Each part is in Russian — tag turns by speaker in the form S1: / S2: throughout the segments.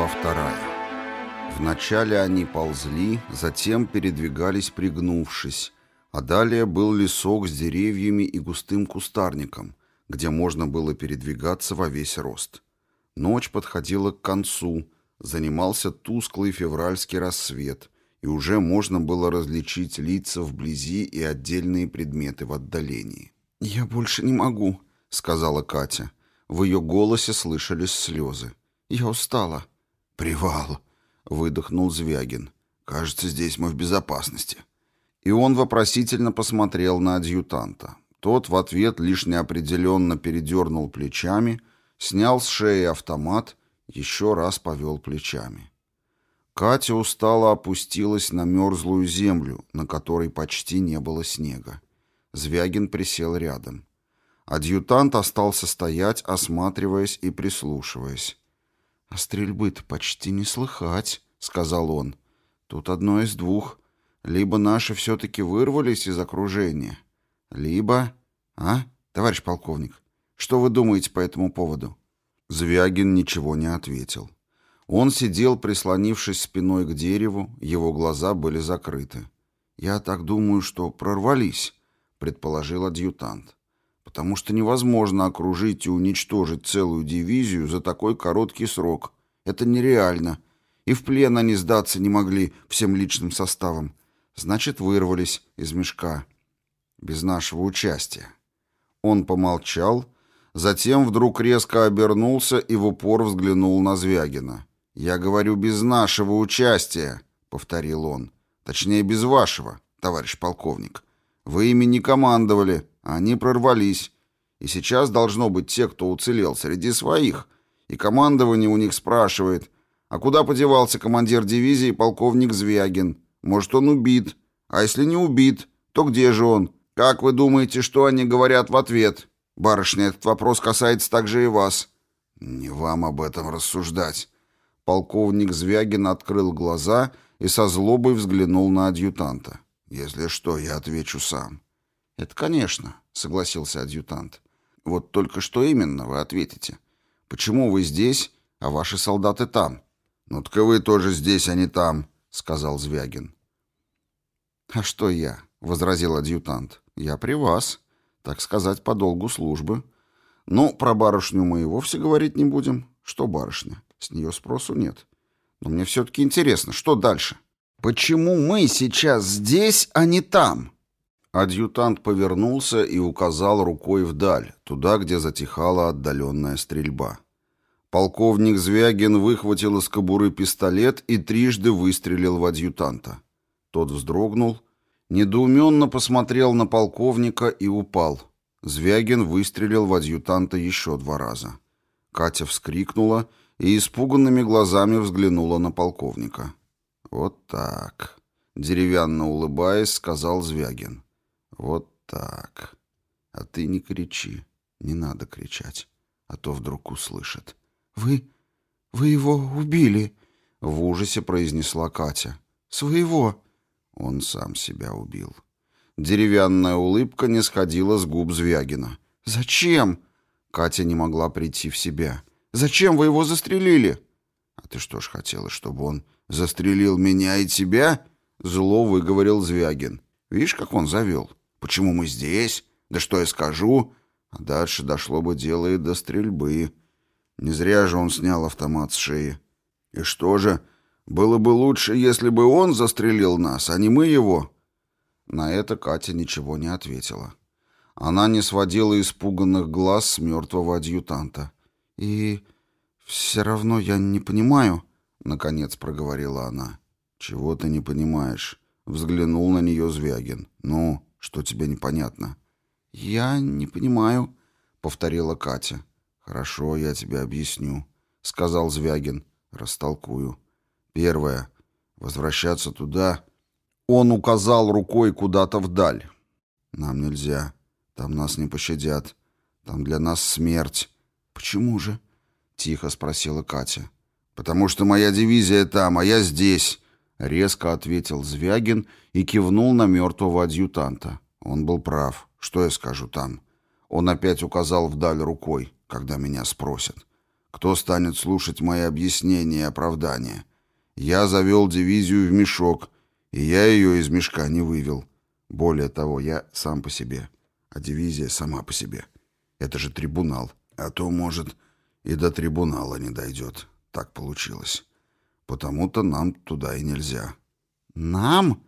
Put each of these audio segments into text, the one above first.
S1: Глава вторая. Вначале они ползли, затем передвигались пригнувшись, а далее был лесок с деревьями и густым кустарником, где можно было передвигаться во весь рост. Ночь подходила к концу, занимался тусклый февральский рассвет, и уже можно было различить лица вблизи и отдельные предметы в отдалении. «Я больше не могу», — сказала Катя. В ее голосе слышались слезы. «Я устала».
S2: «Привал», — выдохнул Звягин. «Кажется, здесь мы в безопасности».
S1: И он вопросительно посмотрел на адъютанта. Тот в ответ лишь неопределенно передернул плечами, снял с шеи автомат, еще раз повел плечами. Катя устало опустилась на мерзлую землю, на которой почти не было снега. Звягин присел рядом. Адъютант остался стоять, осматриваясь и прислушиваясь. «А стрельбы-то почти не слыхать», — сказал он. «Тут одно из двух. Либо наши все-таки вырвались из окружения, либо... А, товарищ полковник, что вы думаете по этому поводу?» Звягин ничего не ответил. Он сидел, прислонившись спиной к дереву, его глаза были закрыты. «Я так думаю, что прорвались», — предположил адъютант потому что невозможно окружить и уничтожить целую дивизию за такой короткий срок. Это нереально. И в плен они сдаться не могли всем личным составом. Значит, вырвались из мешка. Без нашего участия. Он помолчал, затем вдруг резко обернулся и в упор взглянул на Звягина. «Я говорю, без нашего участия», — повторил он. «Точнее, без вашего, товарищ полковник. Вы ими не командовали, они прорвались. И сейчас должно быть те, кто уцелел среди своих. И командование у них спрашивает, а куда подевался командир дивизии полковник Звягин? Может, он убит? А если не убит, то где же он? Как вы думаете, что они говорят в ответ? Барышня, этот вопрос касается также и вас.
S2: Не вам об этом рассуждать.
S1: Полковник Звягин открыл глаза и со злобой взглянул на адъютанта.
S2: Если что, я отвечу сам.
S1: «Это конечно», — согласился адъютант. «Вот только что именно вы ответите? Почему вы здесь, а ваши солдаты там?»
S2: «Ну так вы тоже здесь, а не там», — сказал Звягин.
S1: «А что я?» — возразил адъютант. «Я при вас, так сказать, по долгу службы. Ну, про барышню мы и вовсе говорить не будем. Что барышня? С нее спросу нет. Но мне все-таки интересно, что дальше? Почему мы сейчас здесь, а не там?» Адъютант повернулся и указал рукой вдаль, туда, где затихала отдаленная стрельба. Полковник Звягин выхватил из кобуры пистолет и трижды выстрелил в адъютанта. Тот вздрогнул, недоуменно посмотрел на полковника и упал. Звягин выстрелил в адъютанта еще два раза. Катя вскрикнула и испуганными глазами взглянула на полковника. «Вот так», — деревянно улыбаясь, сказал Звягин. Вот так. А ты не кричи. Не надо кричать, а то вдруг услышат. Вы... вы его убили, в ужасе произнесла Катя. Своего. Он сам себя убил. Деревянная улыбка не сходила с губ Звягина. «Зачем?» Катя не могла прийти в себя. «Зачем вы его застрелили?» «А ты что ж хотела, чтобы он застрелил меня и тебя?» Зло выговорил Звягин. «Видишь, как он завел? Почему мы здесь? Да что я скажу? А дальше дошло бы дело и до стрельбы. Не зря же он снял автомат с шеи. И что же, было бы лучше, если бы он застрелил нас, а не мы его?» На это Катя ничего не ответила. Она не сводила испуганных глаз с мертвого адъютанта. «И все равно я не понимаю», — наконец проговорила она. «Чего ты не понимаешь?» — взглянул на нее Звягин. «Ну, что тебе непонятно? Я не понимаю, повторила Катя. Хорошо, я тебе объясню, сказал Звягин. Растолкую. Первое. Возвращаться туда. Он указал рукой куда-то вдаль. Нам нельзя. Там нас не пощадят. Там для нас смерть. Почему же? Тихо спросила Катя. Потому что моя дивизия там, а я здесь. Резко ответил Звягин и кивнул на мертвого адъютанта. Он был прав. Что я скажу там? Он опять указал вдаль рукой, когда меня спросят.
S2: Кто станет слушать мои объяснения и оправдания? Я завел дивизию в мешок, и я ее из мешка не вывел. Более того, я сам по себе, а дивизия сама по себе. Это же трибунал. А то, может, и до трибунала не дойдет. Так получилось. Потому-то нам туда и нельзя.
S1: «Нам?»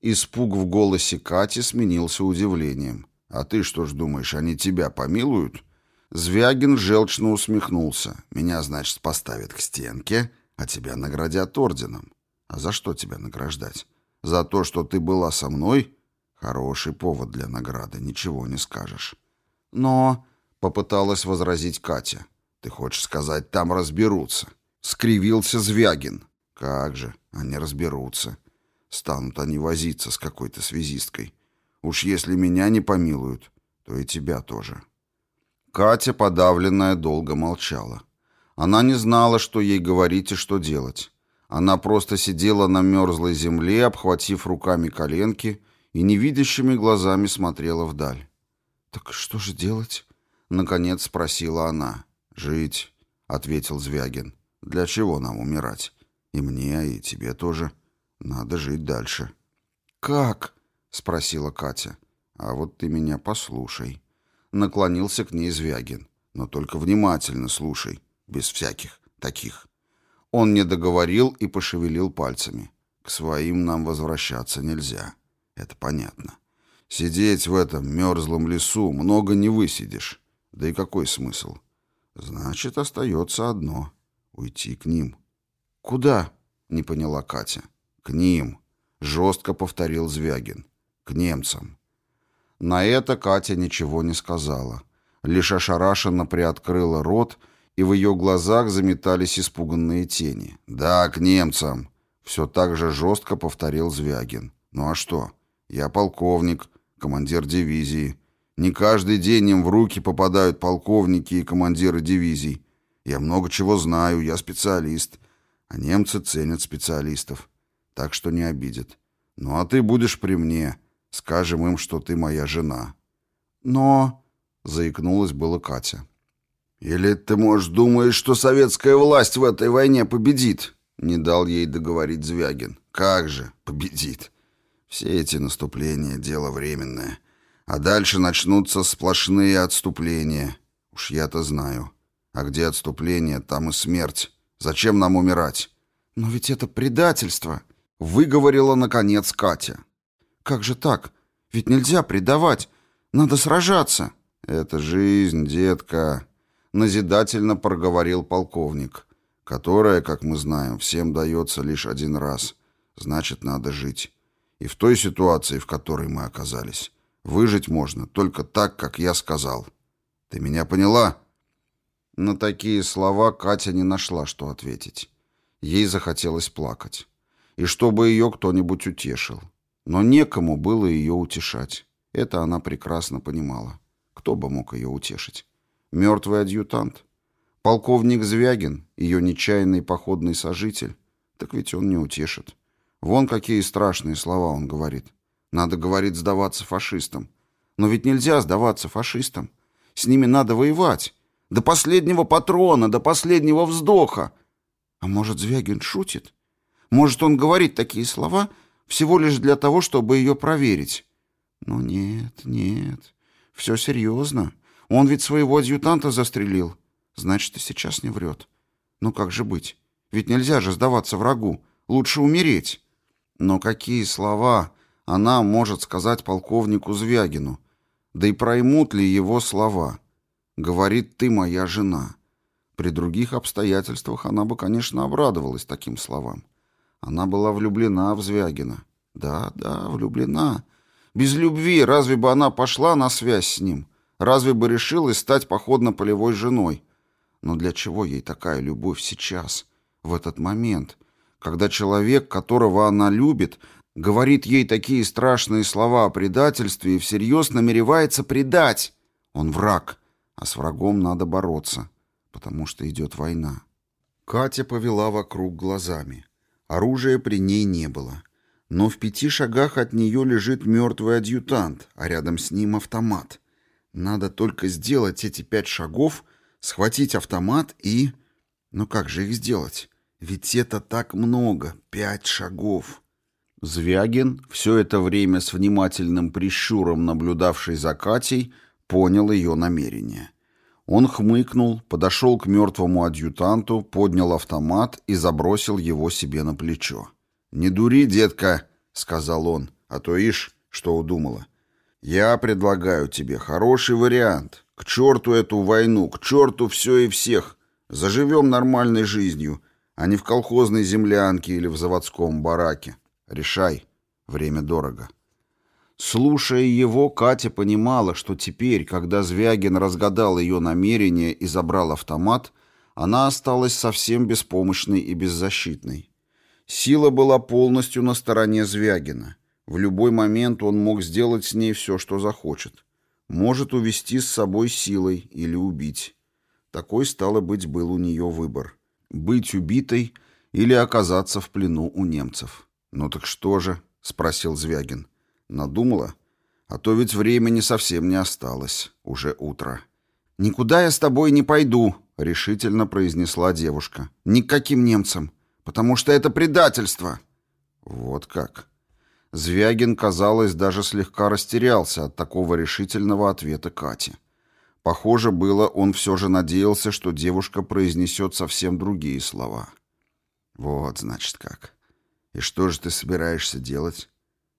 S1: Испуг в голосе Кати сменился удивлением.
S2: «А ты что ж думаешь, они тебя помилуют?»
S1: Звягин желчно усмехнулся.
S2: «Меня, значит, поставят к стенке, а тебя наградят орденом. А за что тебя награждать? За то, что ты была со мной? Хороший повод для награды, ничего не скажешь».
S1: «Но...» — попыталась возразить Катя.
S2: «Ты хочешь сказать, там разберутся?»
S1: — скривился Звягин.
S2: «Как же, они разберутся. Станут они возиться с какой-то связисткой. Уж если меня не помилуют, то и тебя тоже».
S1: Катя, подавленная, долго молчала. Она не знала, что ей говорить и что делать. Она просто сидела на мерзлой земле, обхватив руками коленки, и невидящими глазами смотрела вдаль. «Так что же делать?» — наконец спросила она.
S2: «Жить», — ответил Звягин. «Для чего нам умирать? И мне, и тебе тоже. Надо жить дальше».
S1: «Как?» — спросила Катя.
S2: «А вот ты меня послушай». Наклонился к ней Звягин. «Но только внимательно слушай, без всяких таких».
S1: Он не договорил и пошевелил пальцами.
S2: «К своим нам возвращаться нельзя. Это понятно. Сидеть в этом мерзлом лесу много не высидишь. Да и какой смысл? Значит, остается одно — уйти к ним».
S1: «Куда?» — не поняла Катя.
S2: «К ним», — жестко повторил Звягин. «К немцам».
S1: На это Катя ничего не сказала. Лишь ошарашенно приоткрыла рот, и в ее глазах заметались испуганные тени.
S2: «Да, к немцам!» — все так же жестко повторил Звягин. «Ну а что? Я полковник, командир дивизии. Не каждый день им в руки попадают полковники и командиры дивизий. Я много чего знаю, я специалист. А немцы ценят специалистов. Так что не обидят. Ну а ты будешь при мне. Скажем им, что ты моя жена».
S1: «Но...» — заикнулась была Катя.
S2: «Или ты, может, думаешь, что советская власть в этой войне победит?» Не дал ей договорить Звягин. «Как же победит? Все эти наступления — дело временное. А дальше начнутся сплошные отступления. Уж я-то знаю. А где отступление, там и смерть. Зачем нам умирать?»
S1: «Но ведь это предательство», — выговорила, наконец, Катя. Как же так? Ведь нельзя предавать. Надо сражаться.
S2: Это жизнь, детка, назидательно проговорил полковник, которая, как мы знаем, всем дается лишь один раз. Значит, надо жить. И в той ситуации, в которой мы оказались, выжить можно только так, как я сказал. Ты меня поняла?
S1: На такие слова Катя не нашла, что ответить. Ей захотелось плакать. И чтобы ее кто-нибудь утешил. Но некому было ее утешать. Это она прекрасно понимала. Кто бы мог ее утешить? Мертвый адъютант? Полковник Звягин, ее нечаянный походный сожитель? Так ведь он не утешит. Вон какие страшные слова он говорит. Надо, говорит, сдаваться фашистам. Но ведь нельзя сдаваться фашистам. С ними надо воевать. До последнего патрона, до последнего вздоха. А может, Звягин шутит? Может, он говорит такие слова, всего лишь для того, чтобы ее проверить. Но нет, нет, все серьезно. Он ведь своего адъютанта застрелил. Значит, и сейчас не врет. Ну как же быть? Ведь нельзя же сдаваться врагу. Лучше умереть. Но какие слова она может сказать полковнику Звягину? Да и проймут ли его слова? Говорит, ты моя жена. При других обстоятельствах она бы, конечно, обрадовалась таким словам. Она была влюблена в Звягина. Да, да, влюблена. Без любви разве бы она пошла на связь с ним? Разве бы решилась стать походно-полевой женой? Но для чего ей такая любовь сейчас, в этот момент, когда человек, которого она любит, говорит ей такие страшные слова о предательстве и всерьез намеревается предать? Он враг, а с врагом надо бороться, потому что идет война. Катя повела вокруг глазами. Оружия при ней не было. Но в пяти шагах от нее лежит мертвый адъютант, а рядом с ним автомат. Надо только сделать эти пять шагов, схватить автомат и... Но как же их сделать? Ведь это так много, пять шагов.
S2: Звягин, все это время с внимательным прищуром наблюдавший за Катей, понял ее намерение. Он хмыкнул, подошел к мертвому адъютанту, поднял автомат и забросил его себе на плечо. «Не дури, детка», — сказал он, — «а то ишь, что удумала. Я предлагаю тебе хороший вариант. К черту эту войну, к черту все и всех. Заживем нормальной жизнью, а не в колхозной землянке или в заводском бараке. Решай. Время дорого». Слушая его, Катя понимала, что теперь, когда Звягин разгадал ее намерение и забрал автомат, она осталась совсем беспомощной и беззащитной. Сила была полностью на стороне Звягина. В любой момент он мог сделать с ней все, что захочет. Может увести с собой силой или убить. Такой, стало быть, был у нее выбор. Быть убитой или оказаться в плену у немцев. «Ну так что же?» — спросил Звягин. Надумала? А то ведь времени совсем не осталось. Уже утро. «Никуда я с тобой не пойду», — решительно произнесла девушка. «Ни к каким немцам. Потому что это предательство». Вот как. Звягин, казалось, даже слегка растерялся от такого решительного ответа Кати. Похоже было, он все же надеялся, что девушка произнесет совсем другие слова. «Вот, значит, как. И что же ты собираешься делать?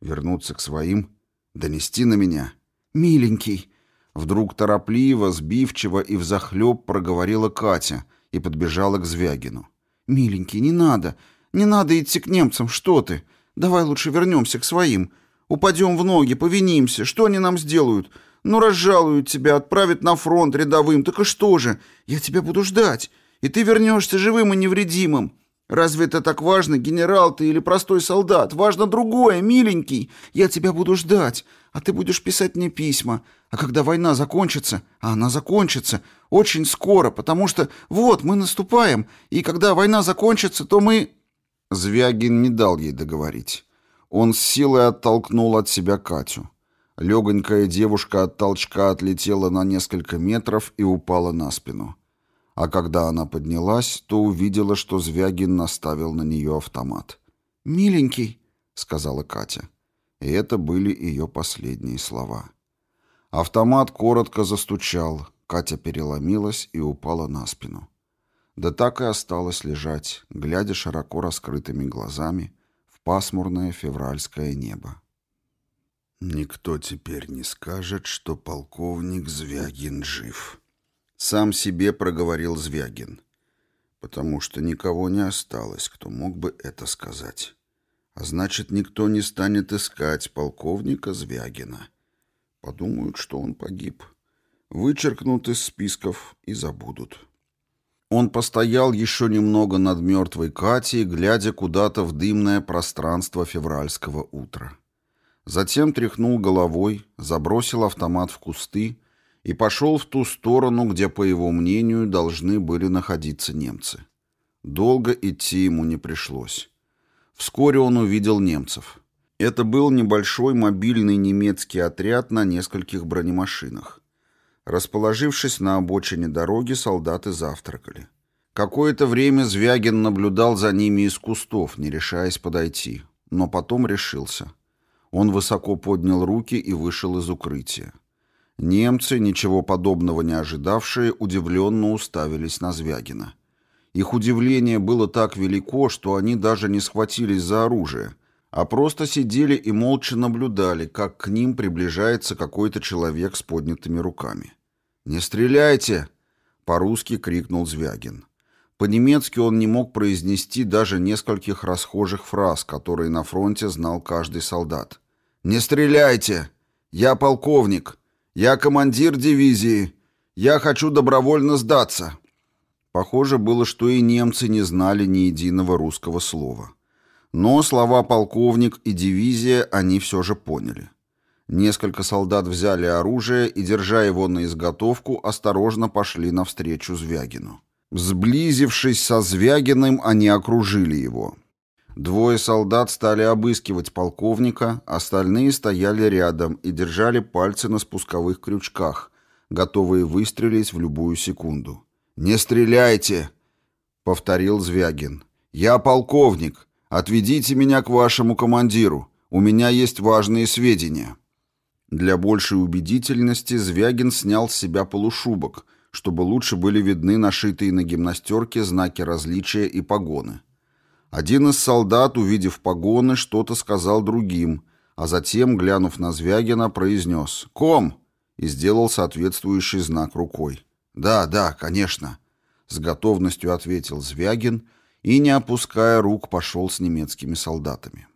S2: Вернуться к своим? Донести на меня? Миленький!» Вдруг торопливо, сбивчиво и взахлеб проговорила Катя и подбежала к Звягину. «Миленький, не надо! Не надо идти к немцам, что ты! Давай лучше вернемся к своим. Упадем в ноги, повинимся. Что они нам сделают? Ну, разжалуют тебя, отправят на фронт рядовым. Так и что же? Я тебя буду ждать. И ты вернешься живым и невредимым. Разве это так важно, генерал ты или простой солдат? Важно другое, миленький. Я тебя буду ждать, а ты будешь писать мне письма. А когда война закончится, а она закончится очень скоро, потому что вот мы наступаем, и когда война закончится, то мы...» Звягин не дал ей договорить. Он с силой оттолкнул от себя Катю. Легонькая девушка от толчка отлетела на несколько метров и упала на спину а когда она поднялась, то увидела, что Звягин наставил на нее автомат. «Миленький», — сказала Катя. И это были ее последние слова. Автомат коротко застучал, Катя переломилась и упала на спину. Да так и осталась лежать, глядя широко раскрытыми глазами в пасмурное февральское небо. «Никто теперь не скажет, что полковник Звягин жив», сам себе проговорил Звягин. Потому что никого не осталось, кто мог бы это сказать. А значит, никто не станет искать полковника Звягина. Подумают, что он погиб. Вычеркнут из списков и забудут. Он постоял еще немного над мертвой Катей, глядя куда-то в дымное пространство февральского утра. Затем тряхнул головой, забросил автомат в кусты и пошел в ту сторону, где, по его мнению, должны были находиться немцы. Долго идти ему не пришлось. Вскоре он увидел немцев. Это был небольшой мобильный немецкий отряд на нескольких бронемашинах. Расположившись на обочине дороги, солдаты завтракали. Какое-то время Звягин наблюдал за ними из кустов, не решаясь подойти, но потом решился. Он высоко поднял руки и вышел из укрытия. Немцы, ничего подобного не ожидавшие, удивленно уставились на Звягина. Их удивление было так велико, что они даже не схватились за оружие, а просто сидели и молча наблюдали, как к ним приближается какой-то человек с поднятыми руками. «Не стреляйте!» — по-русски крикнул Звягин. По-немецки он не мог произнести даже нескольких расхожих фраз, которые на фронте знал каждый солдат. «Не стреляйте! Я полковник! «Я командир дивизии. Я хочу добровольно сдаться». Похоже было, что и немцы не знали ни единого русского слова. Но слова «полковник» и «дивизия» они все же поняли. Несколько солдат взяли оружие и, держа его на изготовку, осторожно пошли навстречу Звягину. Сблизившись со Звягиным, они окружили его. Двое солдат стали обыскивать полковника, остальные стояли рядом и держали пальцы на спусковых крючках, готовые выстрелить в любую секунду. «Не стреляйте!»
S1: повторил Звягин. «Я полковник. Отведите меня к вашему командиру. У меня есть важные сведения». Для большей убедительности Звягин снял с себя полушубок, чтобы лучше были видны нашитые на гимнастерке знаки различия и погоны. Один из солдат, увидев погоны, что-то сказал другим, а затем, глянув на Звягина, произнес «Ком!» и сделал соответствующий знак рукой. «Да, да, конечно», — с готовностью ответил Звягин и, не опуская рук, пошел с немецкими солдатами.